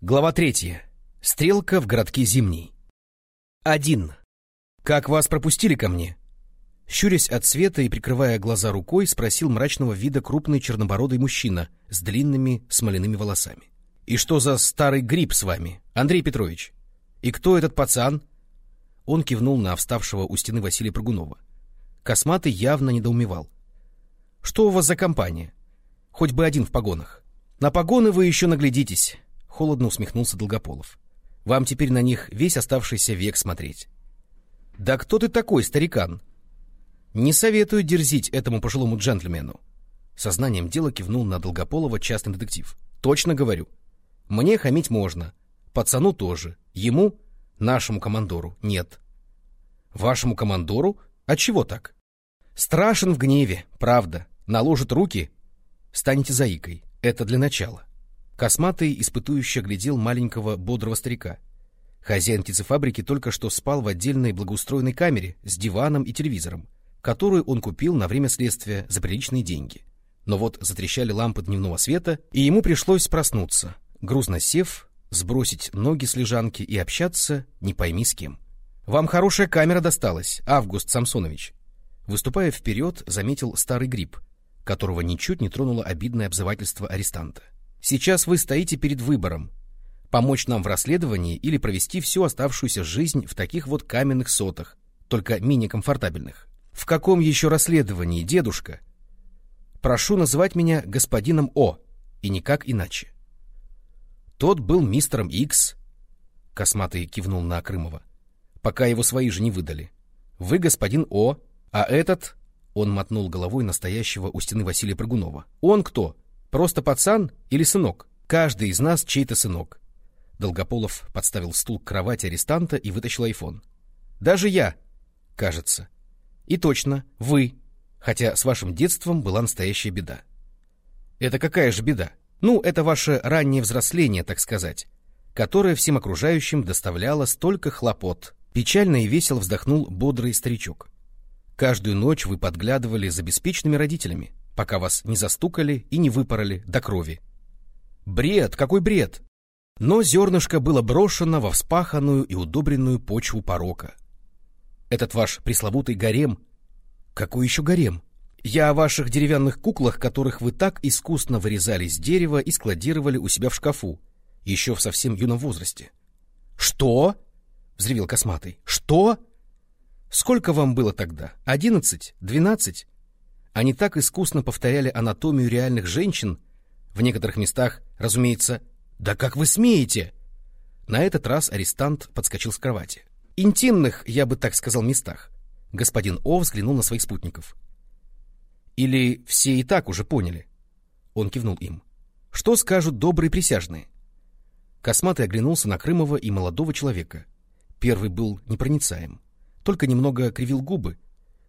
Глава третья. Стрелка в городке Зимний. Один. Как вас пропустили ко мне? Щурясь от света и прикрывая глаза рукой, спросил мрачного вида крупный чернобородый мужчина с длинными смоляными волосами. «И что за старый гриб с вами, Андрей Петрович? И кто этот пацан?» Он кивнул на вставшего у стены Василия Прыгунова. Косматый явно недоумевал. «Что у вас за компания? Хоть бы один в погонах. На погоны вы еще наглядитесь», — холодно усмехнулся Долгополов. «Вам теперь на них весь оставшийся век смотреть». «Да кто ты такой, старикан?» «Не советую дерзить этому пожилому джентльмену». Сознанием дела кивнул на Долгополова частный детектив. «Точно говорю. Мне хамить можно. Пацану тоже. Ему, нашему командору, нет». «Вашему командору? А чего так?» «Страшен в гневе, правда. Наложит руки. Станете заикой. Это для начала». Косматый испытующе глядел маленького бодрого старика. Хозяин птицефабрики только что спал в отдельной благоустроенной камере с диваном и телевизором, которую он купил на время следствия за приличные деньги. Но вот затрещали лампы дневного света, и ему пришлось проснуться, грузно сев, сбросить ноги с лежанки и общаться не пойми с кем. «Вам хорошая камера досталась, Август Самсонович», выступая вперед, заметил старый гриб, которого ничуть не тронуло обидное обзывательство арестанта. «Сейчас вы стоите перед выбором, помочь нам в расследовании или провести всю оставшуюся жизнь в таких вот каменных сотах, только менее комфортабельных. В каком еще расследовании, дедушка? Прошу называть меня господином О, и никак иначе. Тот был мистером Икс, Косматый кивнул на Крымова, пока его свои же не выдали. Вы господин О, а этот... Он мотнул головой настоящего у стены Василия Прыгунова. Он кто? Просто пацан или сынок? Каждый из нас чей-то сынок. Долгополов подставил стул к кровати арестанта и вытащил айфон. «Даже я, кажется. И точно, вы, хотя с вашим детством была настоящая беда». «Это какая же беда? Ну, это ваше раннее взросление, так сказать, которое всем окружающим доставляло столько хлопот». Печально и весело вздохнул бодрый старичок. «Каждую ночь вы подглядывали за беспечными родителями, пока вас не застукали и не выпороли до крови». «Бред! Какой бред!» Но зернышко было брошено во вспаханную и удобренную почву порока. Этот ваш пресловутый гарем... Какой еще гарем? Я о ваших деревянных куклах, которых вы так искусно вырезали из дерева и складировали у себя в шкафу, еще в совсем юном возрасте. Что? Взревел Косматый. Что? Сколько вам было тогда? Одиннадцать? Двенадцать? Они так искусно повторяли анатомию реальных женщин, в некоторых местах, разумеется, «Да как вы смеете?» На этот раз арестант подскочил с кровати. «Интимных, я бы так сказал, местах». Господин О взглянул на своих спутников. «Или все и так уже поняли?» Он кивнул им. «Что скажут добрые присяжные?» Косматый оглянулся на Крымова и молодого человека. Первый был непроницаем, только немного кривил губы.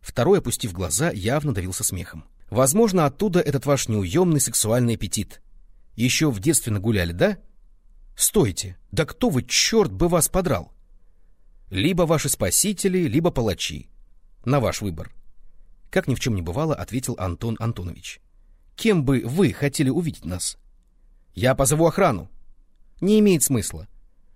Второй, опустив глаза, явно давился смехом. «Возможно, оттуда этот ваш неуемный сексуальный аппетит», еще в детстве нагуляли, да? Стойте! Да кто вы, черт бы вас подрал? Либо ваши спасители, либо палачи. На ваш выбор. Как ни в чем не бывало, ответил Антон Антонович. Кем бы вы хотели увидеть нас? Я позову охрану. Не имеет смысла.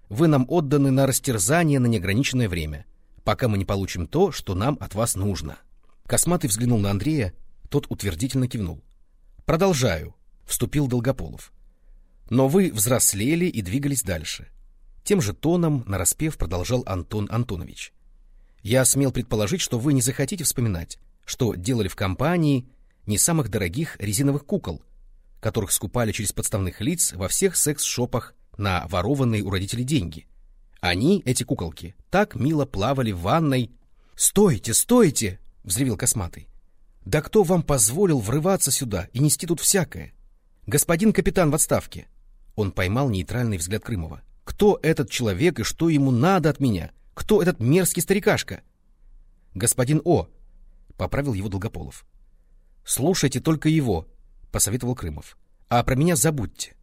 Вы нам отданы на растерзание на неограниченное время, пока мы не получим то, что нам от вас нужно. Косматый взглянул на Андрея, тот утвердительно кивнул. Продолжаю. — вступил Долгополов. «Но вы взрослели и двигались дальше». Тем же тоном нараспев продолжал Антон Антонович. «Я смел предположить, что вы не захотите вспоминать, что делали в компании не самых дорогих резиновых кукол, которых скупали через подставных лиц во всех секс-шопах на ворованные у родителей деньги. Они, эти куколки, так мило плавали в ванной. «Стойте, стойте!» — взревел Косматый. «Да кто вам позволил врываться сюда и нести тут всякое? «Господин капитан в отставке!» Он поймал нейтральный взгляд Крымова. «Кто этот человек и что ему надо от меня? Кто этот мерзкий старикашка?» «Господин О!» — поправил его Долгополов. «Слушайте только его!» — посоветовал Крымов. «А про меня забудьте.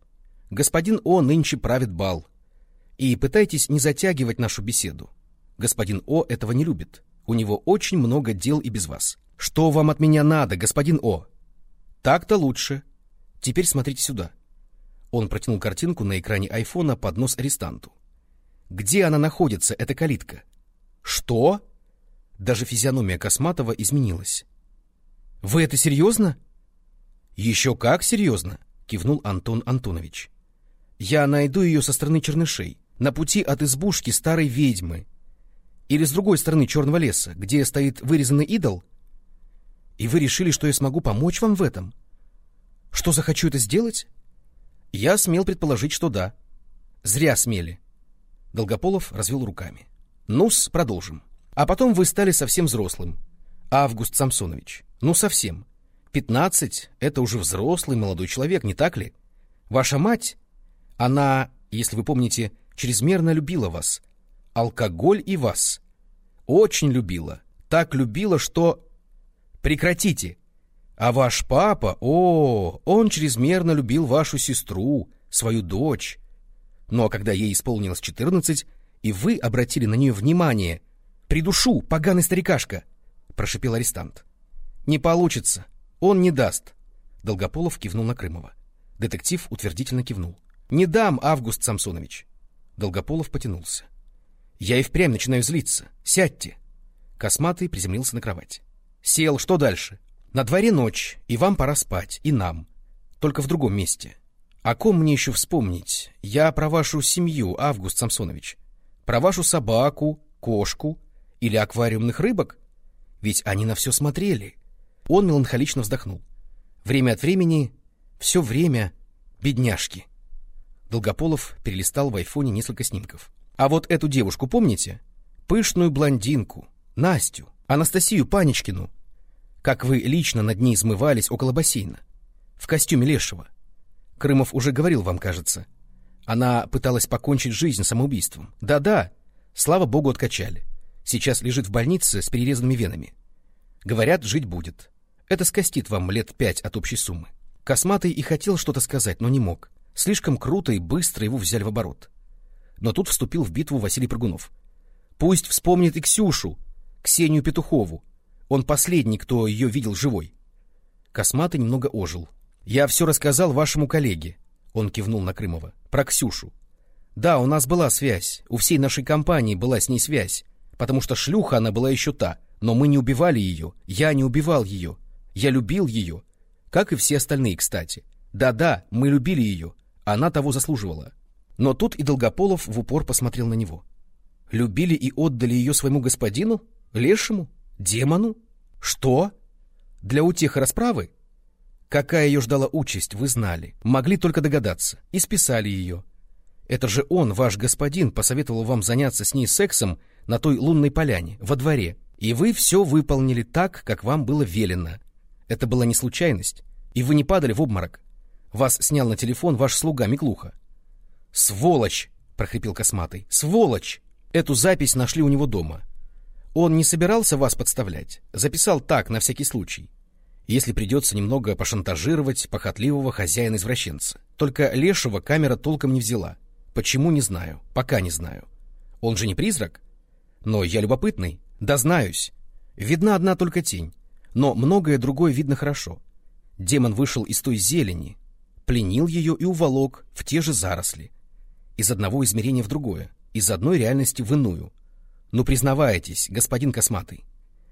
Господин О нынче правит бал. И пытайтесь не затягивать нашу беседу. Господин О этого не любит. У него очень много дел и без вас. Что вам от меня надо, господин О?» «Так-то лучше», Теперь смотрите сюда. Он протянул картинку на экране айфона под нос арестанту. «Где она находится, эта калитка?» «Что?» Даже физиономия Косматова изменилась. «Вы это серьезно?» «Еще как серьезно!» — кивнул Антон Антонович. «Я найду ее со стороны Чернышей, на пути от избушки старой ведьмы. Или с другой стороны Черного леса, где стоит вырезанный идол. И вы решили, что я смогу помочь вам в этом? Что захочу это сделать?» Я смел предположить, что да. Зря смели. Долгополов развел руками. Ну-с, продолжим. А потом вы стали совсем взрослым. Август Самсонович. Ну, совсем. Пятнадцать — это уже взрослый молодой человек, не так ли? Ваша мать, она, если вы помните, чрезмерно любила вас. Алкоголь и вас. Очень любила. Так любила, что... Прекратите. А ваш папа, о, он чрезмерно любил вашу сестру, свою дочь. Но когда ей исполнилось четырнадцать, и вы обратили на нее внимание, «Придушу, поганый старикашка!» — прошипел арестант. «Не получится. Он не даст». Долгополов кивнул на Крымова. Детектив утвердительно кивнул. «Не дам, Август Самсонович». Долгополов потянулся. «Я и впрямь начинаю злиться. Сядьте». Косматый приземлился на кровать. «Сел. Что дальше?» На дворе ночь, и вам пора спать, и нам. Только в другом месте. О ком мне еще вспомнить? Я про вашу семью, Август Самсонович. Про вашу собаку, кошку или аквариумных рыбок? Ведь они на все смотрели. Он меланхолично вздохнул. Время от времени, все время, бедняжки. Долгополов перелистал в айфоне несколько снимков. А вот эту девушку помните? Пышную блондинку, Настю, Анастасию Паничкину, как вы лично над ней измывались около бассейна, в костюме лешего. Крымов уже говорил вам, кажется. Она пыталась покончить жизнь самоубийством. Да-да, слава богу, откачали. Сейчас лежит в больнице с перерезанными венами. Говорят, жить будет. Это скостит вам лет пять от общей суммы. Косматый и хотел что-то сказать, но не мог. Слишком круто и быстро его взяли в оборот. Но тут вступил в битву Василий Прыгунов. Пусть вспомнит и Ксюшу, Ксению Петухову, он последний, кто ее видел живой. Косматый немного ожил. «Я все рассказал вашему коллеге», — он кивнул на Крымова, — «про Ксюшу. Да, у нас была связь, у всей нашей компании была с ней связь, потому что шлюха она была еще та, но мы не убивали ее, я не убивал ее, я любил ее, как и все остальные, кстати. Да-да, мы любили ее, она того заслуживала». Но тут и Долгополов в упор посмотрел на него. «Любили и отдали ее своему господину? Лешему? Демону? Что? Для утеха расправы? Какая ее ждала участь, вы знали. Могли только догадаться. И списали ее. Это же он, ваш господин, посоветовал вам заняться с ней сексом на той лунной поляне, во дворе. И вы все выполнили так, как вам было велено. Это была не случайность. И вы не падали в обморок. Вас снял на телефон ваш слуга Миклуха. «Сволочь!» — прохрипел Косматый. «Сволочь!» Эту запись нашли у него дома. Он не собирался вас подставлять, записал так, на всякий случай. Если придется немного пошантажировать похотливого хозяина-извращенца. Только Лешего камера толком не взяла. Почему, не знаю. Пока не знаю. Он же не призрак. Но я любопытный. Да знаюсь. Видна одна только тень. Но многое другое видно хорошо. Демон вышел из той зелени, пленил ее и уволок в те же заросли. Из одного измерения в другое, из одной реальности в иную. Ну, признавайтесь, господин Косматый.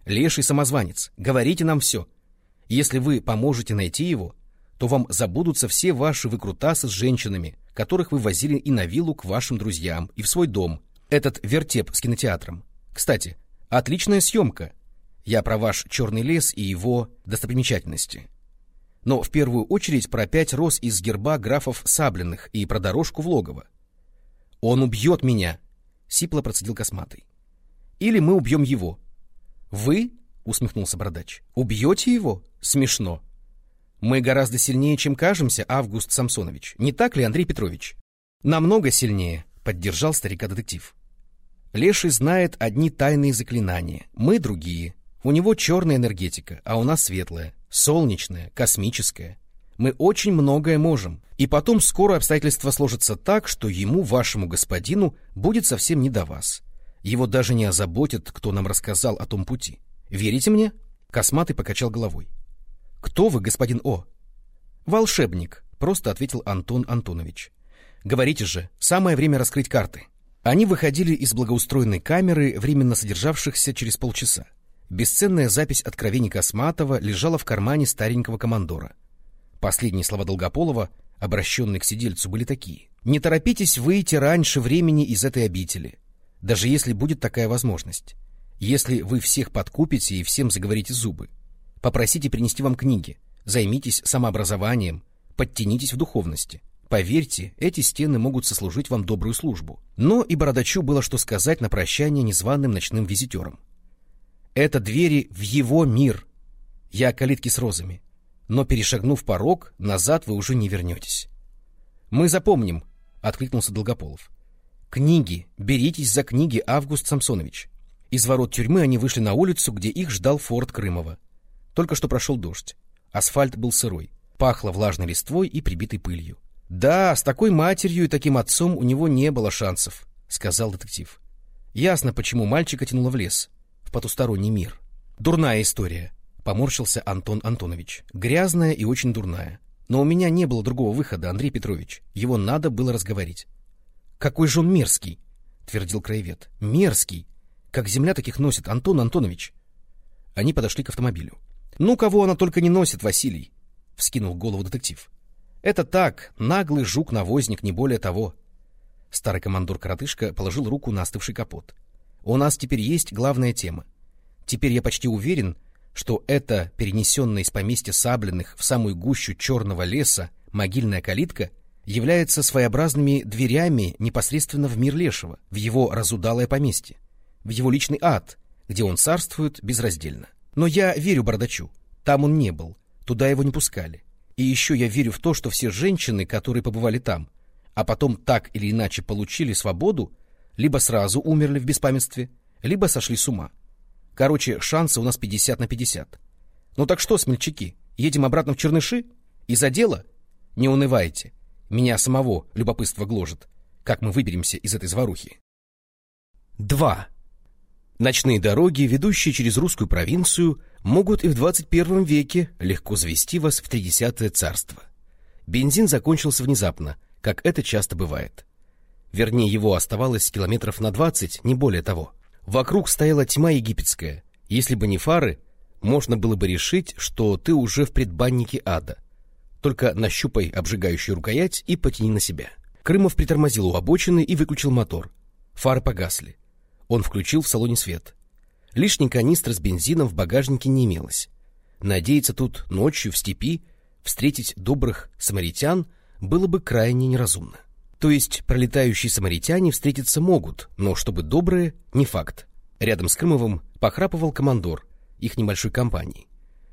Леший самозванец, говорите нам все. Если вы поможете найти его, то вам забудутся все ваши выкрутасы с женщинами, которых вы возили и на виллу к вашим друзьям, и в свой дом. Этот вертеп с кинотеатром. Кстати, отличная съемка. Я про ваш черный лес и его достопримечательности. Но в первую очередь про пять роз из герба графов Саблиных и про дорожку в логово. «Он убьет меня!» — сипло процедил Косматый или мы убьем его. Вы, усмехнулся бородач, убьете его? Смешно. Мы гораздо сильнее, чем кажемся, Август Самсонович. Не так ли, Андрей Петрович? Намного сильнее, поддержал старика-детектив. Леший знает одни тайные заклинания, мы другие. У него черная энергетика, а у нас светлая, солнечная, космическая. Мы очень многое можем. И потом скоро обстоятельства сложатся так, что ему, вашему господину, будет совсем не до вас. Его даже не озаботит, кто нам рассказал о том пути. Верите мне? Косматый покачал головой. Кто вы, господин О? Волшебник, — просто ответил Антон Антонович. «Говорите же, самое время раскрыть карты». Они выходили из благоустроенной камеры, временно содержавшихся через полчаса. Бесценная запись откровений Косматова лежала в кармане старенького командора. Последние слова Долгополова, обращенные к сидельцу, были такие. «Не торопитесь выйти раньше времени из этой обители, даже если будет такая возможность. Если вы всех подкупите и всем заговорите зубы. Попросите принести вам книги, займитесь самообразованием, подтянитесь в духовности. Поверьте, эти стены могут сослужить вам добрую службу. Но и Бородачу было что сказать на прощание незваным ночным визитерам. Это двери в его мир. Я калитки с розами. Но, перешагнув порог, назад вы уже не вернетесь. Мы запомним, — откликнулся Долгополов. Книги, беритесь за книги, Август Самсонович. Из ворот тюрьмы они вышли на улицу, где их ждал форт Крымова. Только что прошел дождь. Асфальт был сырой. Пахло влажной листвой и прибитой пылью. «Да, с такой матерью и таким отцом у него не было шансов», — сказал детектив. «Ясно, почему мальчика тянуло в лес, в потусторонний мир. Дурная история», — поморщился Антон Антонович. «Грязная и очень дурная. Но у меня не было другого выхода, Андрей Петрович. Его надо было разговорить». «Какой же он мерзкий!» — твердил краевед. «Мерзкий! Как земля таких носит, Антон Антонович!» Они подошли к автомобилю. «Ну, кого она только не носит, Василий!» — вскинул голову детектив. Это так, наглый жук-навозник, не более того. Старый командор-коротышка положил руку на остывший капот. У нас теперь есть главная тема. Теперь я почти уверен, что это перенесенная из поместья Саблиных в самую гущу черного леса могильная калитка является своеобразными дверями непосредственно в мир Лешего, в его разудалое поместье, в его личный ад, где он царствует безраздельно. Но я верю Бардачу. Там он не был, туда его не пускали. И еще я верю в то, что все женщины, которые побывали там, а потом так или иначе получили свободу, либо сразу умерли в беспамятстве, либо сошли с ума. Короче, шансы у нас 50 на 50. Ну так что, смельчаки, едем обратно в Черныши? Из-за дела? Не унывайте. Меня самого любопытство гложет. Как мы выберемся из этой заварухи? 2. Ночные дороги, ведущие через русскую провинцию, могут и в 21 веке легко завести вас в тридесятое царство. Бензин закончился внезапно, как это часто бывает. Вернее, его оставалось километров на 20, не более того. Вокруг стояла тьма египетская. Если бы не фары, можно было бы решить, что ты уже в предбаннике ада. Только нащупай обжигающую рукоять и потяни на себя. Крымов притормозил у обочины и выключил мотор. Фары погасли. Он включил в салоне свет. Лишней канистры с бензином в багажнике не имелось. Надеяться тут ночью в степи встретить добрых самаритян было бы крайне неразумно. То есть пролетающие самаритяне встретиться могут, но чтобы добрые — не факт. Рядом с Крымовым похрапывал командор их небольшой компании.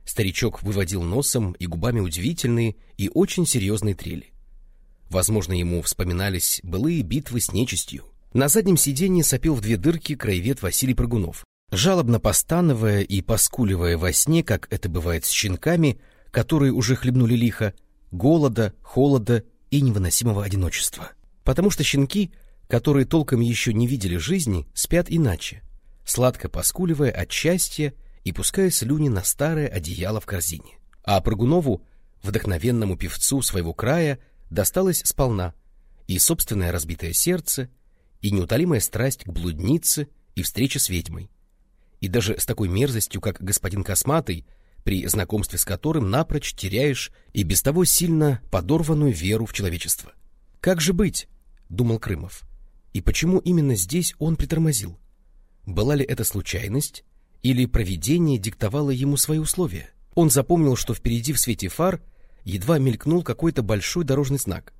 Старичок выводил носом и губами удивительные и очень серьезные трели. Возможно, ему вспоминались былые битвы с нечистью. На заднем сиденье сопел в две дырки краевед Василий Прыгунов. Жалобно постановая и поскуливая во сне, как это бывает с щенками, которые уже хлебнули лихо, голода, холода и невыносимого одиночества. Потому что щенки, которые толком еще не видели жизни, спят иначе, сладко поскуливая от счастья и пуская слюни на старое одеяло в корзине. А Прыгунову, вдохновенному певцу своего края, досталось сполна и собственное разбитое сердце, и неутолимая страсть к блуднице и встреча с ведьмой, и даже с такой мерзостью, как господин Косматый, при знакомстве с которым напрочь теряешь и без того сильно подорванную веру в человечество. «Как же быть?» — думал Крымов. И почему именно здесь он притормозил? Была ли это случайность, или провидение диктовало ему свои условия? Он запомнил, что впереди в свете фар едва мелькнул какой-то большой дорожный знак.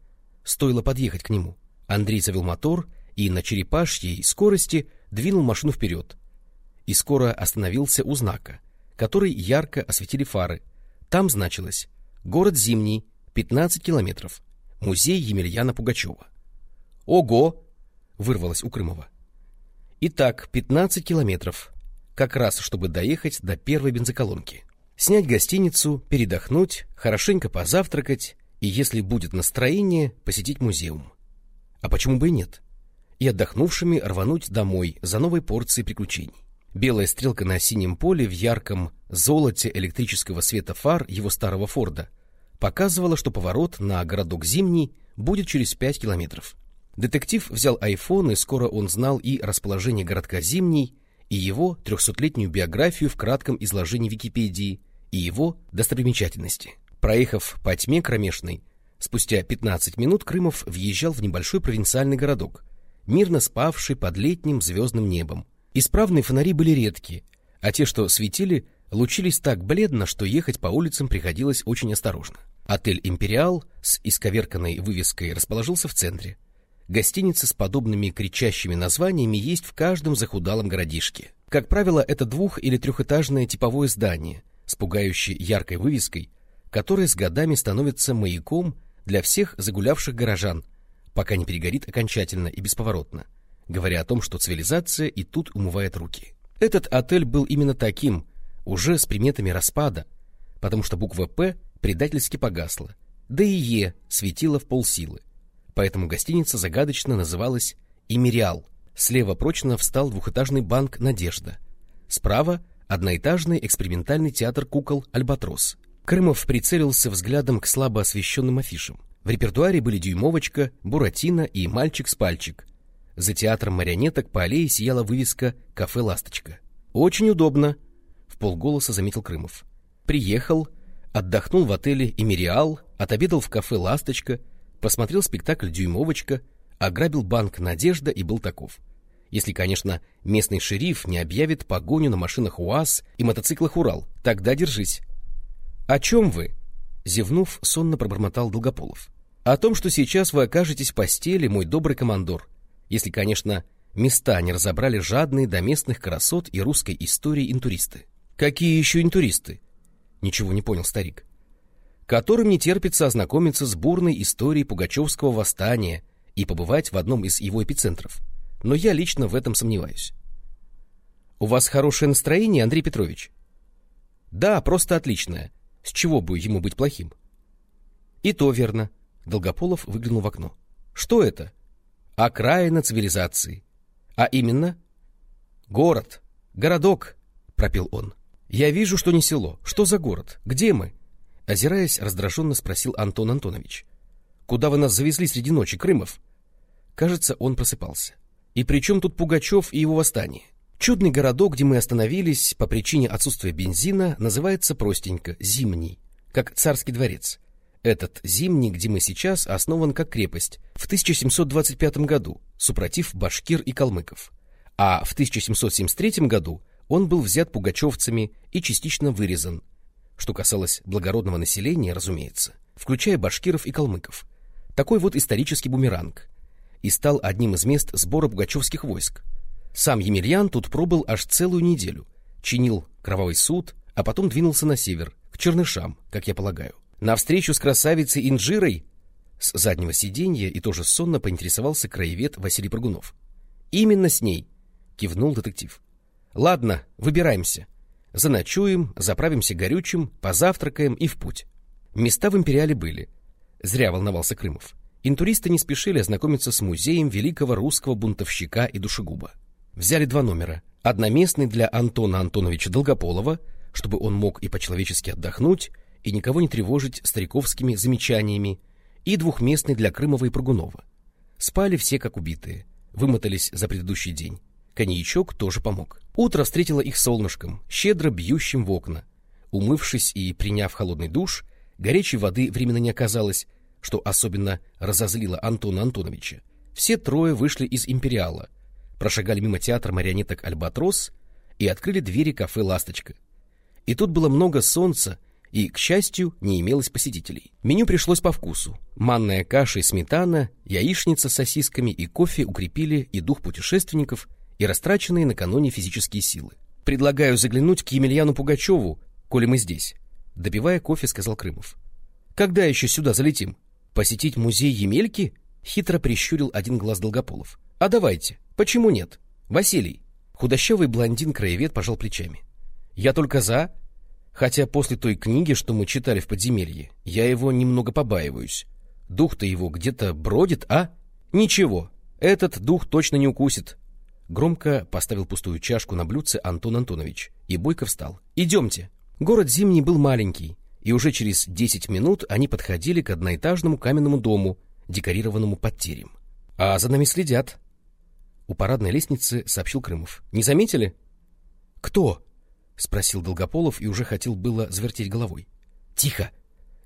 Стоило подъехать к нему. Андрей завел мотор и на черепашьей скорости двинул машину вперед, и скоро остановился у знака, который ярко осветили фары. Там значилось «Город Зимний, 15 километров, музей Емельяна Пугачева». «Ого!» — вырвалось у Крымова. Итак, 15 километров, как раз чтобы доехать до первой бензоколонки. Снять гостиницу, передохнуть, хорошенько позавтракать и, если будет настроение, посетить музеум. А почему бы и нет? И отдохнувшими рвануть домой за новой порцией приключений. Белая стрелка на синем поле в ярком золоте электрического света фар его старого Форда показывало, что поворот на городок Зимний будет через пять километров. Детектив взял айфон, и скоро он знал и расположение городка Зимний, и его трехсотлетнюю биографию в кратком изложении Википедии, и его достопримечательности. Проехав по тьме кромешной, спустя 15 минут Крымов въезжал в небольшой провинциальный городок, мирно спавший под летним звездным небом. Исправные фонари были редкие, а те, что светили, лучились так бледно, что ехать по улицам приходилось очень осторожно. Отель «Империал» с исковерканной вывеской расположился в центре. Гостиницы с подобными кричащими названиями есть в каждом захудалом городишке. Как правило, это двух- или трехэтажное типовое здание с пугающей яркой вывеской, которое с годами становится маяком для всех загулявших горожан, пока не перегорит окончательно и бесповоротно, говоря о том, что цивилизация и тут умывает руки. Этот отель был именно таким, уже с приметами распада, потому что буква «П» предательски погасла, да и «Е» светила в полсилы. Поэтому гостиница загадочно называлась «Имериал». Слева прочно встал двухэтажный банк «Надежда». Справа — одноэтажный экспериментальный театр кукол «Альбатрос». Крымов прицелился взглядом к слабо освещенным афишам. В репертуаре были «Дюймовочка», «Буратино» и «Мальчик с пальчик». За театром марионеток по аллее сияла вывеска «Кафе Ласточка». «Очень удобно», — в полголоса заметил Крымов. Приехал, отдохнул в отеле «Эмириал», отобедал в кафе «Ласточка», посмотрел спектакль «Дюймовочка», ограбил банк «Надежда» и был таков. Если, конечно, местный шериф не объявит погоню на машинах УАЗ и мотоциклах «Урал», тогда держись. — О чем вы? — зевнув, сонно пробормотал Долгополов. — О том, что сейчас вы окажетесь в постели, мой добрый командор. Если, конечно, места не разобрали жадные до местных красот и русской истории интуристы. — Какие еще интуристы? — ничего не понял старик. — Которым не терпится ознакомиться с бурной историей Пугачевского восстания и побывать в одном из его эпицентров. Но я лично в этом сомневаюсь. — У вас хорошее настроение, Андрей Петрович? — Да, просто отличное. С чего бы ему быть плохим? И то верно. Долгополов выглянул в окно. Что это? Окраина цивилизации. А именно? Город. Городок, пропел он. Я вижу, что не село. Что за город? Где мы? Озираясь, раздраженно спросил Антон Антонович. Куда вы нас завезли среди ночи, Крымов? Кажется, он просыпался. И при чем тут Пугачев и его восстание? Чудный городок, где мы остановились по причине отсутствия бензина, называется простенько «Зимний», как царский дворец. Этот Зимний, где мы сейчас, основан как крепость в 1725 году, супротив башкир и калмыков. А в 1773 году он был взят пугачевцами и частично вырезан, что касалось благородного населения, разумеется, включая башкиров и калмыков. Такой вот исторический бумеранг. И стал одним из мест сбора пугачевских войск – сам Емельян тут пробыл аж целую неделю, чинил кровавый суд, а потом двинулся на север, к Чернышам, как я полагаю. На встречу с красавицей Инжирой с заднего сиденья и тоже сонно поинтересовался краевед Василий Прыгунов. «Именно с ней», — кивнул детектив. «Ладно, выбираемся. Заночуем, заправимся горючим, позавтракаем и в путь». Места в Империале были. Зря волновался Крымов. Интуристы не спешили ознакомиться с музеем великого русского бунтовщика и душегуба взяли два номера. Одноместный для Антона Антоновича Долгополова, чтобы он мог и по-человечески отдохнуть, и никого не тревожить стариковскими замечаниями, и двухместный для Крымова и Прыгунова. Спали все как убитые, вымотались за предыдущий день. Коньячок тоже помог. Утро встретило их солнышком, щедро бьющим в окна. Умывшись и приняв холодный душ, горячей воды временно не оказалось, что особенно разозлило Антона Антоновича. Все трое вышли из «Империала», прошагали мимо театра марионеток «Альбатрос» и открыли двери кафе «Ласточка». И тут было много солнца, и, к счастью, не имелось посетителей. Меню пришлось по вкусу. Манная каша и сметана, яичница с сосисками и кофе укрепили и дух путешественников, и растраченные накануне физические силы. «Предлагаю заглянуть к Емельяну Пугачеву, коли мы здесь», — допивая кофе, сказал Крымов. «Когда еще сюда залетим? Посетить музей Емельки?» — хитро прищурил один глаз Долгополов. «А давайте. Почему нет? Василий. Худощавый блондин-краевед пожал плечами. Я только за. Хотя после той книги, что мы читали в подземелье, я его немного побаиваюсь. Дух-то его где-то бродит, а? Ничего, этот дух точно не укусит. Громко поставил пустую чашку на блюдце Антон Антонович, и Бойко встал. Идемте. Город Зимний был маленький, и уже через десять минут они подходили к одноэтажному каменному дому, декорированному под терем. — А за нами следят. У парадной лестницы сообщил Крымов. — Не заметили? — Кто? — спросил Долгополов и уже хотел было завертеть головой. — Тихо!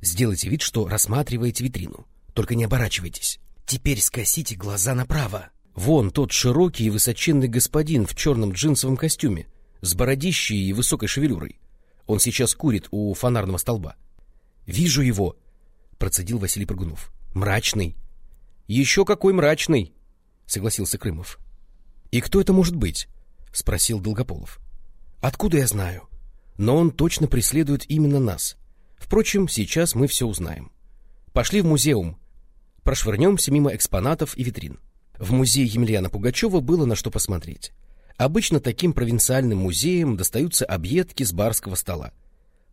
Сделайте вид, что рассматриваете витрину. Только не оборачивайтесь. Теперь скосите глаза направо. Вон тот широкий и высоченный господин в черном джинсовом костюме, с бородищей и высокой шевелюрой. Он сейчас курит у фонарного столба. — Вижу его, — процедил Василий Прыгунов. — Мрачный. — Еще какой мрачный, — согласился Крымов. — И кто это может быть? — спросил Долгополов. — Откуда я знаю? Но он точно преследует именно нас. Впрочем, сейчас мы все узнаем. Пошли в музеум. Прошвырнемся мимо экспонатов и витрин. В музее Емельяна Пугачева было на что посмотреть. Обычно таким провинциальным музеям достаются объедки с барского стола.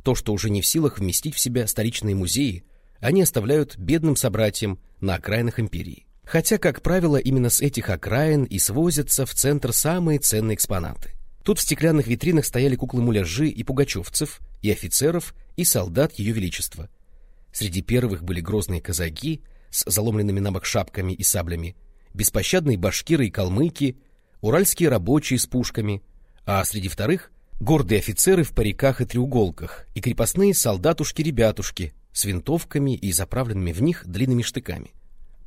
То, что уже не в силах вместить в себя столичные музеи, они оставляют бедным собратьям на окраинах империи. Хотя, как правило, именно с этих окраин и свозятся в центр самые ценные экспонаты. Тут в стеклянных витринах стояли куклы муляжи и пугачевцев, и офицеров, и солдат Ее Величества. Среди первых были грозные казаки с заломленными на бок шапками и саблями, беспощадные башкиры и калмыки, уральские рабочие с пушками, а среди вторых — гордые офицеры в париках и треуголках и крепостные солдатушки-ребятушки с винтовками и заправленными в них длинными штыками,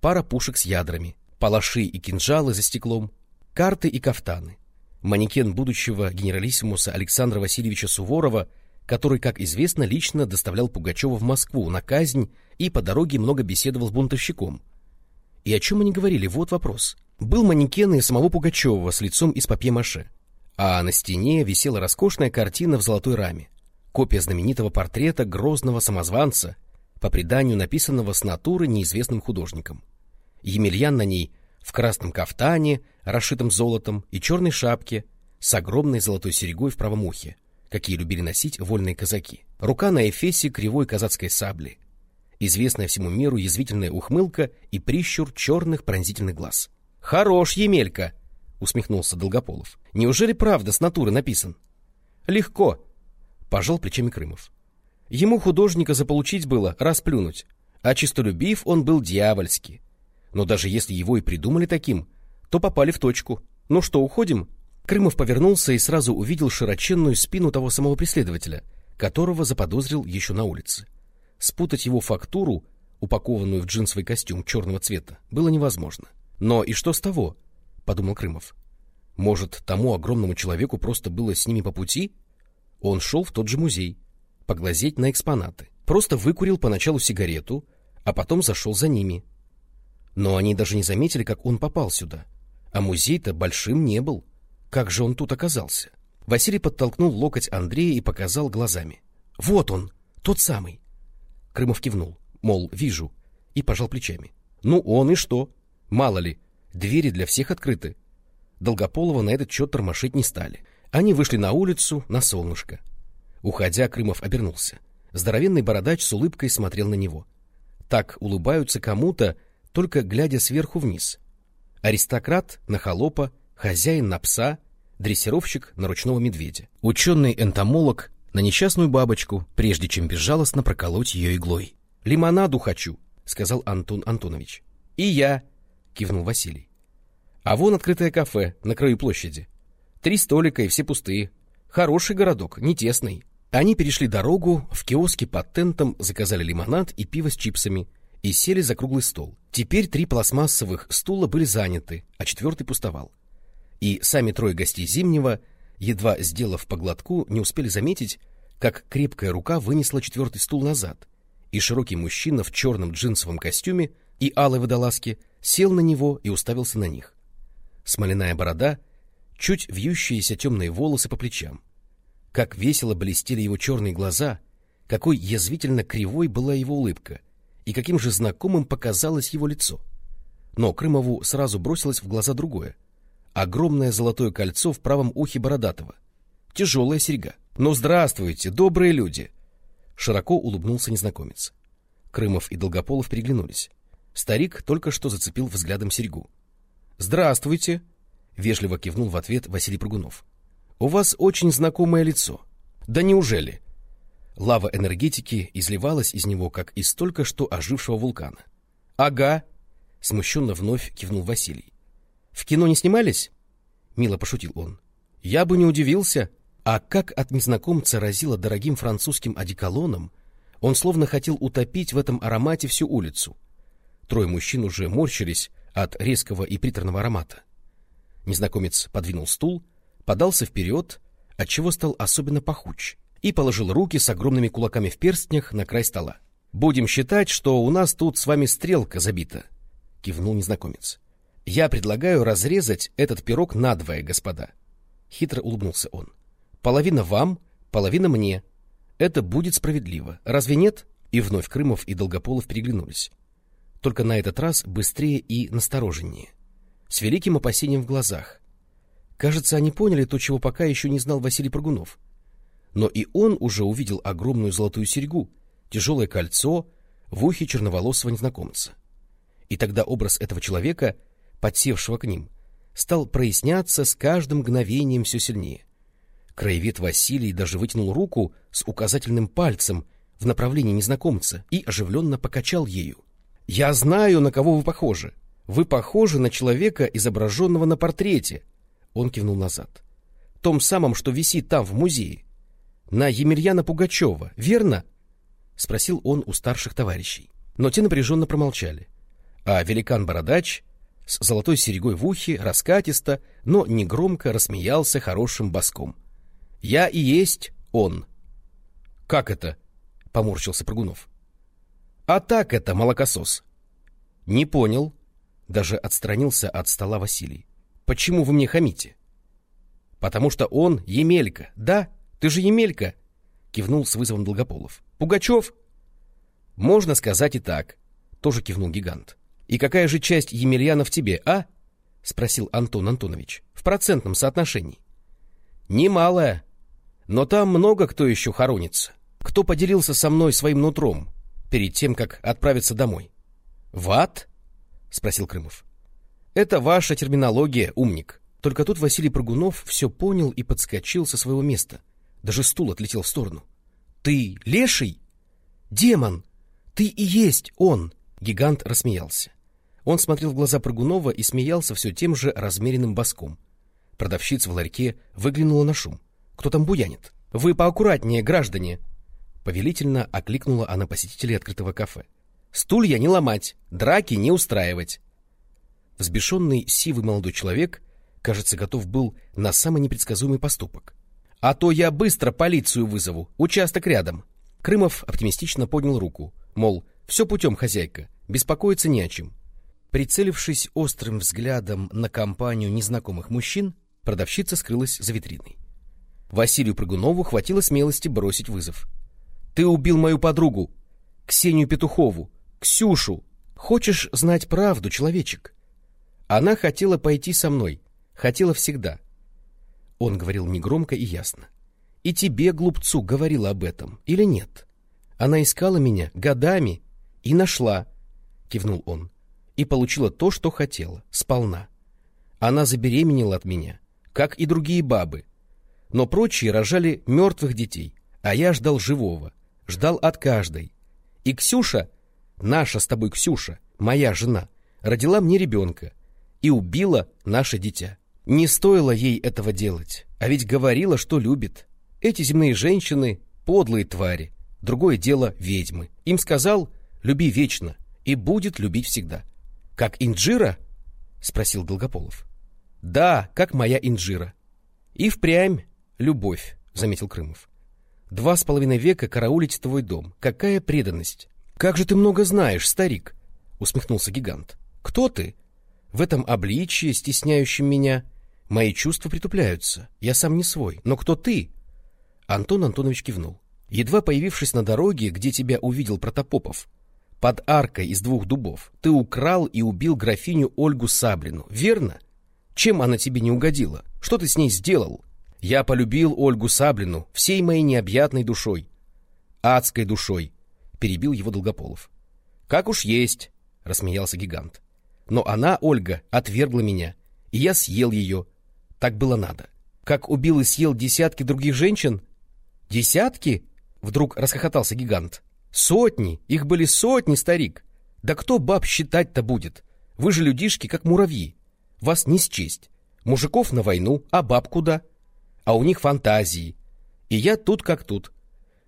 пара пушек с ядрами, палаши и кинжалы за стеклом, карты и кафтаны, манекен будущего генералиссимуса Александра Васильевича Суворова, который, как известно, лично доставлял Пугачева в Москву на казнь и по дороге много беседовал с бунтовщиком. И о чем они говорили, вот вопрос — был манекен и самого Пугачева с лицом из папье-маше, а на стене висела роскошная картина в золотой раме, копия знаменитого портрета грозного самозванца, по преданию написанного с натуры неизвестным художником. Емельян на ней в красном кафтане, расшитом золотом, и черной шапке с огромной золотой серьгой в правом ухе, какие любили носить вольные казаки. Рука на эфесе кривой казацкой сабли. Известная всему миру язвительная ухмылка и прищур черных пронзительных глаз. — Хорош, Емелька! — усмехнулся Долгополов. — Неужели правда с натуры написан? — Легко! — пожал плечами Крымов. Ему художника заполучить было, расплюнуть, а чистолюбив он был дьявольски. Но даже если его и придумали таким, то попали в точку. Ну что, уходим? Крымов повернулся и сразу увидел широченную спину того самого преследователя, которого заподозрил еще на улице. Спутать его фактуру, упакованную в джинсовый костюм черного цвета, было невозможно. Но и что с того? — подумал Крымов. Может, тому огромному человеку просто было с ними по пути? Он шел в тот же музей, поглазеть на экспонаты. Просто выкурил поначалу сигарету, а потом зашел за ними. Но они даже не заметили, как он попал сюда. А музей-то большим не был. Как же он тут оказался? Василий подтолкнул локоть Андрея и показал глазами. — Вот он, тот самый. Крымов кивнул, мол, вижу, и пожал плечами. — Ну, он и что? Мало ли, двери для всех открыты. Долгополова на этот счет тормошить не стали. Они вышли на улицу, на солнышко. Уходя, Крымов обернулся. Здоровенный бородач с улыбкой смотрел на него. Так улыбаются кому-то, только глядя сверху вниз. Аристократ на холопа, хозяин на пса, дрессировщик на ручного медведя. Ученый-энтомолог на несчастную бабочку, прежде чем безжалостно проколоть ее иглой. «Лимонаду хочу», — сказал Антон Антонович. «И я», — кивнул Василий. А вон открытое кафе на краю площади. Три столика и все пустые. Хороший городок, не тесный. Они перешли дорогу, в киоске под тентом заказали лимонад и пиво с чипсами и сели за круглый стол. Теперь три пластмассовых стула были заняты, а четвертый пустовал. И сами трое гостей Зимнего, едва сделав поглотку, не успели заметить, как крепкая рука вынесла четвертый стул назад, и широкий мужчина в черном джинсовом костюме и алой водолазке сел на него и уставился на них. Смоляная борода, чуть вьющиеся темные волосы по плечам. Как весело блестели его черные глаза, какой язвительно кривой была его улыбка, и каким же знакомым показалось его лицо. Но Крымову сразу бросилось в глаза другое. Огромное золотое кольцо в правом ухе Бородатого. Тяжелая серьга. «Ну, здравствуйте, добрые люди!» Широко улыбнулся незнакомец. Крымов и Долгополов переглянулись. Старик только что зацепил взглядом серьгу. «Здравствуйте!» — вежливо кивнул в ответ Василий Прыгунов. «У вас очень знакомое лицо». «Да неужели?» Лава энергетики изливалась из него, как из только что ожившего вулкана. — Ага, — смущенно вновь кивнул Василий. — В кино не снимались? — мило пошутил он. — Я бы не удивился. А как от незнакомца разило дорогим французским одеколоном, он словно хотел утопить в этом аромате всю улицу. Трое мужчин уже морщились от резкого и приторного аромата. Незнакомец подвинул стул, подался вперед, отчего стал особенно пахуч, и положил руки с огромными кулаками в перстнях на край стола. — Будем считать, что у нас тут с вами стрелка забита, — кивнул незнакомец. — Я предлагаю разрезать этот пирог надвое, господа. Хитро улыбнулся он. — Половина вам, половина мне. Это будет справедливо. Разве нет? И вновь Крымов и Долгополов переглянулись. Только на этот раз быстрее и настороженнее. С великим опасением в глазах. Кажется, они поняли то, чего пока еще не знал Василий Прыгунов но и он уже увидел огромную золотую серьгу, тяжелое кольцо в ухе черноволосого незнакомца. И тогда образ этого человека, подсевшего к ним, стал проясняться с каждым мгновением все сильнее. Краевед Василий даже вытянул руку с указательным пальцем в направлении незнакомца и оживленно покачал ею. — Я знаю, на кого вы похожи. Вы похожи на человека, изображенного на портрете. Он кивнул назад. — Том самом, что висит там, в музее на Емельяна Пугачева, верно? — спросил он у старших товарищей. Но те напряженно промолчали. А великан-бородач с золотой серегой в ухе раскатисто, но негромко рассмеялся хорошим боском. — Я и есть он. — Как это? — поморщился Прыгунов. — А так это, молокосос. — Не понял. Даже отстранился от стола Василий. — Почему вы мне хамите? — Потому что он Емелька, да? — ты же Емелька! — кивнул с вызовом Долгополов. — Пугачев? — Можно сказать и так, — тоже кивнул гигант. — И какая же часть Емельяна в тебе, а? — спросил Антон Антонович. — В процентном соотношении. — Немалая. Но там много кто еще хоронится. Кто поделился со мной своим нутром перед тем, как отправиться домой? — В ад? — спросил Крымов. — Это ваша терминология, умник. Только тут Василий Прыгунов все понял и подскочил со своего места — даже стул отлетел в сторону. «Ты леший? Демон! Ты и есть он!» Гигант рассмеялся. Он смотрел в глаза Прыгунова и смеялся все тем же размеренным боском. Продавщица в ларьке выглянула на шум. «Кто там буянит? Вы поаккуратнее, граждане!» Повелительно окликнула она посетителей открытого кафе. «Стулья не ломать, драки не устраивать!» Взбешенный сивый молодой человек, кажется, готов был на самый непредсказуемый поступок. А то я быстро полицию вызову, участок рядом. Крымов оптимистично поднял руку, мол, все путем, хозяйка, беспокоиться не о чем. Прицелившись острым взглядом на компанию незнакомых мужчин, продавщица скрылась за витриной. Василию Прыгунову хватило смелости бросить вызов. — Ты убил мою подругу, Ксению Петухову, Ксюшу. Хочешь знать правду, человечек? Она хотела пойти со мной, хотела всегда — он говорил негромко и ясно. И тебе, глупцу, говорила об этом, или нет? Она искала меня годами и нашла, кивнул он, и получила то, что хотела, сполна. Она забеременела от меня, как и другие бабы. Но прочие рожали мертвых детей, а я ждал живого, ждал от каждой. И Ксюша, наша с тобой Ксюша, моя жена, родила мне ребенка и убила наше дитя. Не стоило ей этого делать, а ведь говорила, что любит. Эти земные женщины — подлые твари, другое дело — ведьмы. Им сказал «люби вечно» и будет любить всегда. «Как инжира?» — спросил Долгополов. «Да, как моя инжира». «И впрямь любовь», — заметил Крымов. «Два с половиной века караулить твой дом. Какая преданность!» «Как же ты много знаешь, старик!» — усмехнулся гигант. «Кто ты? В этом обличье, стесняющем меня, Мои чувства притупляются. Я сам не свой. Но кто ты? Антон Антонович кивнул. Едва появившись на дороге, где тебя увидел Протопопов, под аркой из двух дубов, ты украл и убил графиню Ольгу Саблину, верно? Чем она тебе не угодила? Что ты с ней сделал? Я полюбил Ольгу Саблину всей моей необъятной душой. Адской душой, перебил его Долгополов. Как уж есть, рассмеялся гигант. Но она, Ольга, отвергла меня, и я съел ее, так было надо. Как убил и съел десятки других женщин? Десятки? Вдруг расхохотался гигант. Сотни! Их были сотни, старик! Да кто баб считать-то будет? Вы же людишки, как муравьи. Вас не счесть. Мужиков на войну, а баб куда? А у них фантазии. И я тут как тут.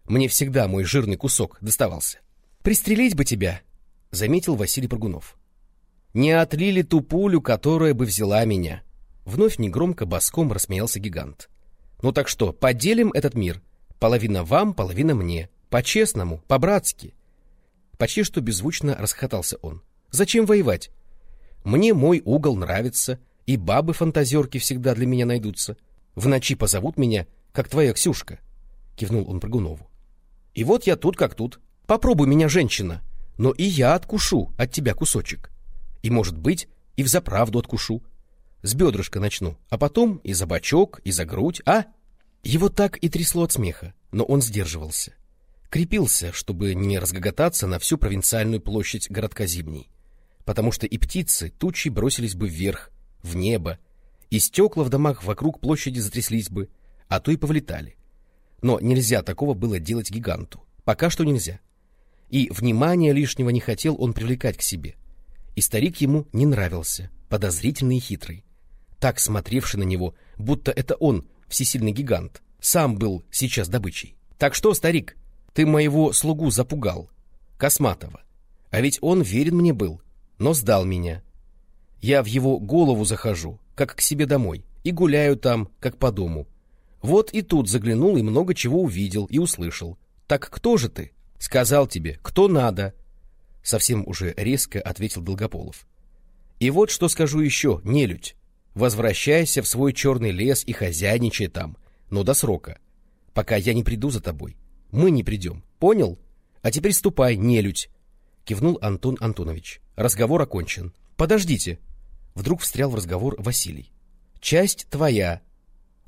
Мне всегда мой жирный кусок доставался. Пристрелить бы тебя, — заметил Василий Прыгунов. Не отлили ту пулю, которая бы взяла меня. Вновь негромко боском рассмеялся гигант. Ну так что, поделим этот мир? Половина вам, половина мне. По-честному, по-братски. Почти что беззвучно расхотался он. Зачем воевать? Мне мой угол нравится, и бабы-фантазерки всегда для меня найдутся. В ночи позовут меня, как твоя Ксюшка, — кивнул он Прыгунову. И вот я тут как тут. Попробуй меня, женщина, но и я откушу от тебя кусочек. И, может быть, и взаправду откушу. С бедрышка начну, а потом и за бочок, и за грудь, а? Его так и трясло от смеха, но он сдерживался. Крепился, чтобы не разгоготаться на всю провинциальную площадь городка Зимний. Потому что и птицы тучи бросились бы вверх, в небо, и стекла в домах вокруг площади затряслись бы, а то и повлетали. Но нельзя такого было делать гиганту. Пока что нельзя. И внимания лишнего не хотел он привлекать к себе. И старик ему не нравился, подозрительный и хитрый так смотревший на него, будто это он, всесильный гигант, сам был сейчас добычей. Так что, старик, ты моего слугу запугал, Косматова. А ведь он верен мне был, но сдал меня. Я в его голову захожу, как к себе домой, и гуляю там, как по дому. Вот и тут заглянул и много чего увидел и услышал. Так кто же ты? Сказал тебе, кто надо. Совсем уже резко ответил Долгополов. И вот что скажу еще, нелюдь. Возвращайся в свой черный лес и хозяйничай там, но до срока, пока я не приду за тобой. Мы не придем, понял? А теперь ступай, нелюдь!» Кивнул Антон Антонович. Разговор окончен. «Подождите!» Вдруг встрял в разговор Василий. «Часть твоя.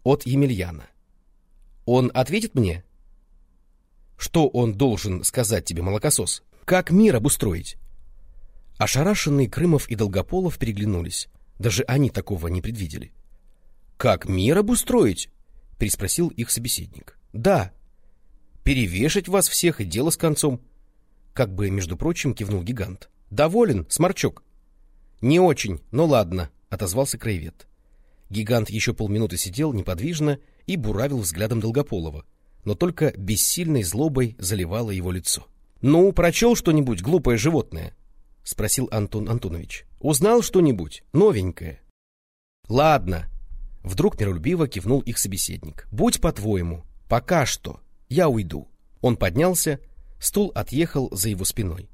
От Емельяна. Он ответит мне?» «Что он должен сказать тебе, молокосос? Как мир обустроить?» Ошарашенные Крымов и Долгополов переглянулись. Даже они такого не предвидели. «Как мир обустроить?» — переспросил их собеседник. «Да. Перевешать вас всех и дело с концом». Как бы, между прочим, кивнул гигант. «Доволен, сморчок?» «Не очень, но ладно», — отозвался краевед. Гигант еще полминуты сидел неподвижно и буравил взглядом Долгополова, но только бессильной злобой заливало его лицо. «Ну, прочел что-нибудь, глупое животное?» — спросил Антон Антонович. Узнал что-нибудь новенькое? Ладно. Вдруг миролюбиво кивнул их собеседник. Будь по-твоему. Пока что. Я уйду. Он поднялся, стул отъехал за его спиной.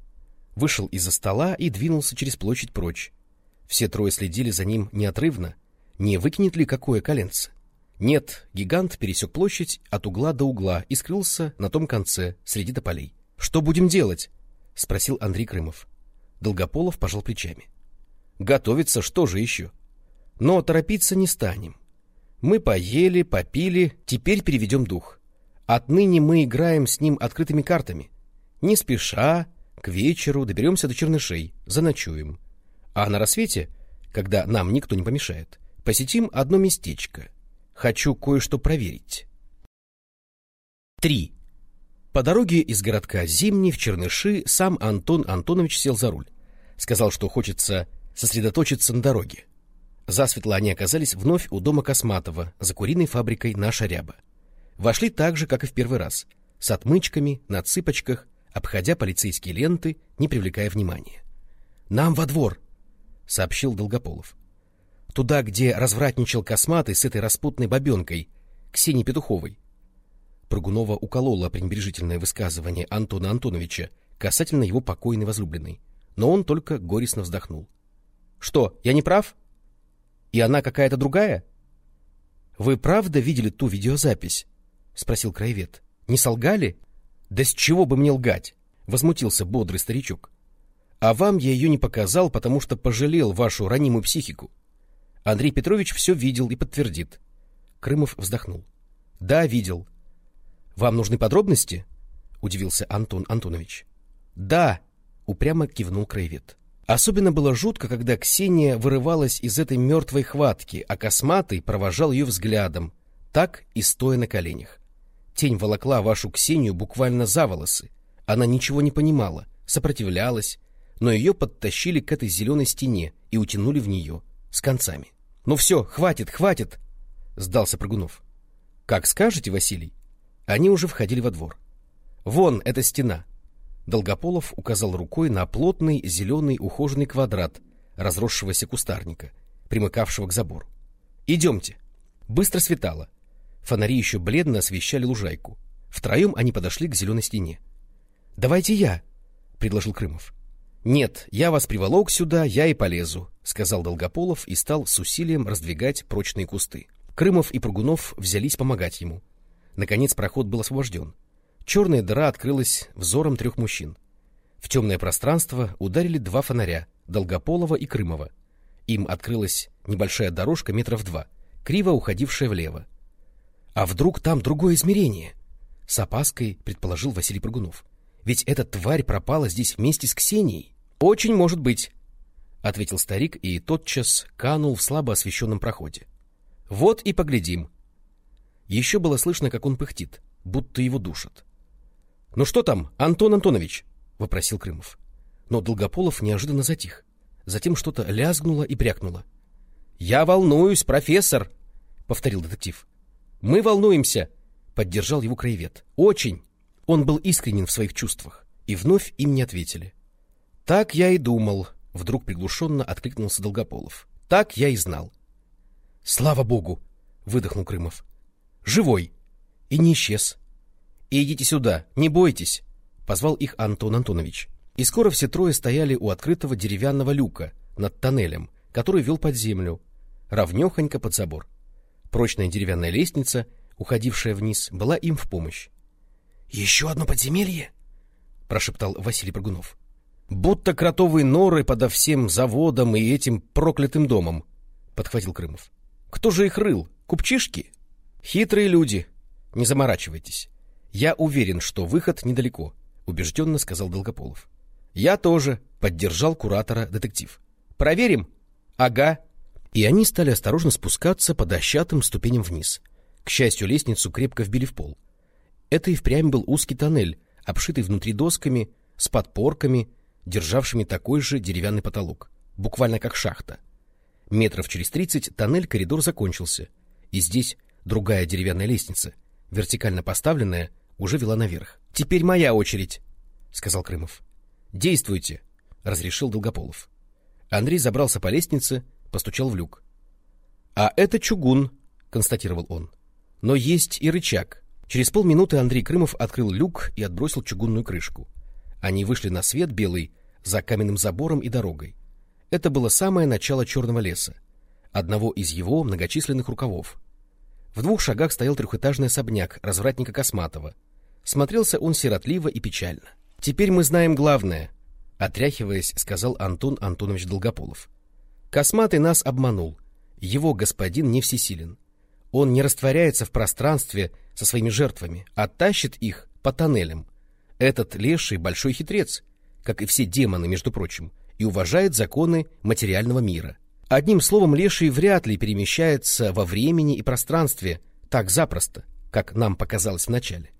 Вышел из-за стола и двинулся через площадь прочь. Все трое следили за ним неотрывно. Не выкинет ли какое коленце? Нет, гигант пересек площадь от угла до угла и скрылся на том конце, среди тополей. — Что будем делать? — спросил Андрей Крымов. Долгополов пожал плечами. — Готовиться что же еще? Но торопиться не станем. Мы поели, попили, теперь переведем дух. Отныне мы играем с ним открытыми картами. Не спеша, к вечеру доберемся до Чернышей, заночуем. А на рассвете, когда нам никто не помешает, посетим одно местечко. Хочу кое-что проверить. 3. По дороге из городка Зимний в Черныши сам Антон Антонович сел за руль. Сказал, что хочется сосредоточиться на дороге. Засветло они оказались вновь у дома Косматова, за куриной фабрикой «Наша ряба». Вошли так же, как и в первый раз, с отмычками, на цыпочках, обходя полицейские ленты, не привлекая внимания. «Нам во двор!» — сообщил Долгополов. «Туда, где развратничал Косматый с этой распутной бабенкой, Ксенией Петуховой». Прыгунова уколола пренебрежительное высказывание Антона Антоновича касательно его покойной возлюбленной, но он только горестно вздохнул. — что, я не прав? И она какая-то другая? Вы правда видели ту видеозапись? Спросил краевед. Не солгали? Да с чего бы мне лгать? Возмутился бодрый старичок. А вам я ее не показал, потому что пожалел вашу ранимую психику. Андрей Петрович все видел и подтвердит. Крымов вздохнул. Да, видел. Вам нужны подробности? Удивился Антон Антонович. Да, упрямо кивнул краевед. Особенно было жутко, когда Ксения вырывалась из этой мертвой хватки, а Косматый провожал ее взглядом, так и стоя на коленях. Тень волокла вашу Ксению буквально за волосы. Она ничего не понимала, сопротивлялась, но ее подтащили к этой зеленой стене и утянули в нее с концами. — Ну все, хватит, хватит! — сдался Прыгунов. — Как скажете, Василий. Они уже входили во двор. — Вон эта стена. Долгополов указал рукой на плотный зеленый ухоженный квадрат разросшегося кустарника, примыкавшего к забору. — Идемте. Быстро светало. Фонари еще бледно освещали лужайку. Втроем они подошли к зеленой стене. — Давайте я, — предложил Крымов. — Нет, я вас приволок сюда, я и полезу, — сказал Долгополов и стал с усилием раздвигать прочные кусты. Крымов и Прыгунов взялись помогать ему. Наконец проход был освобожден. Черная дыра открылась взором трех мужчин. В темное пространство ударили два фонаря — Долгополова и Крымова. Им открылась небольшая дорожка метров два, криво уходившая влево. — А вдруг там другое измерение? — с опаской предположил Василий Прыгунов. — Ведь эта тварь пропала здесь вместе с Ксенией. — Очень может быть, — ответил старик и тотчас канул в слабо освещенном проходе. — Вот и поглядим. Еще было слышно, как он пыхтит, будто его душат. — Ну что там, Антон Антонович? — вопросил Крымов. Но Долгополов неожиданно затих. Затем что-то лязгнуло и брякнуло. — Я волнуюсь, профессор! — повторил детектив. — Мы волнуемся! — поддержал его краевед. — Очень! Он был искренен в своих чувствах, и вновь им не ответили. — Так я и думал, — вдруг приглушенно откликнулся Долгополов. — Так я и знал. — Слава богу! — выдохнул Крымов. — Живой! И не исчез. — Идите сюда, не бойтесь! — позвал их Антон Антонович. И скоро все трое стояли у открытого деревянного люка над тоннелем, который вел под землю, равнехонько под забор. Прочная деревянная лестница, уходившая вниз, была им в помощь. — Еще одно подземелье? — прошептал Василий Прыгунов. — Будто кротовые норы подо всем заводом и этим проклятым домом, — подхватил Крымов. — Кто же их рыл? Купчишки? Хитрые люди. Не заморачивайтесь. Я уверен, что выход недалеко, — убежденно сказал Долгополов. — Я тоже, — поддержал куратора детектив. — Проверим? — Ага. И они стали осторожно спускаться по дощатым ступеням вниз. К счастью, лестницу крепко вбили в пол. Это и впрямь был узкий тоннель, обшитый внутри досками, с подпорками, державшими такой же деревянный потолок, буквально как шахта. Метров через тридцать тоннель-коридор закончился, и здесь другая деревянная лестница, вертикально поставленная, уже вела наверх. — Теперь моя очередь, — сказал Крымов. — Действуйте, — разрешил Долгополов. Андрей забрался по лестнице, постучал в люк. — А это чугун, — констатировал он. — Но есть и рычаг. Через полминуты Андрей Крымов открыл люк и отбросил чугунную крышку. Они вышли на свет белый, за каменным забором и дорогой. Это было самое начало Черного леса, одного из его многочисленных рукавов. В двух шагах стоял трехэтажный особняк развратника Косматова. Смотрелся он сиротливо и печально. Теперь мы знаем главное, отряхиваясь, сказал Антон Антонович Долгополов. Косматый нас обманул. Его господин не всесилен. Он не растворяется в пространстве со своими жертвами, а тащит их по тоннелям. Этот леший большой хитрец, как и все демоны, между прочим, и уважает законы материального мира. Одним словом, леший вряд ли перемещается во времени и пространстве так запросто, как нам показалось вначале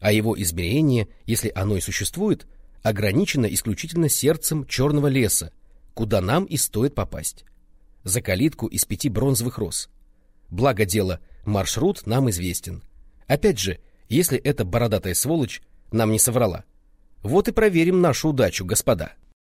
а его измерение, если оно и существует, ограничено исключительно сердцем черного леса, куда нам и стоит попасть. За калитку из пяти бронзовых роз. Благо дело, маршрут нам известен. Опять же, если эта бородатая сволочь нам не соврала. Вот и проверим нашу удачу, господа.